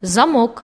замок.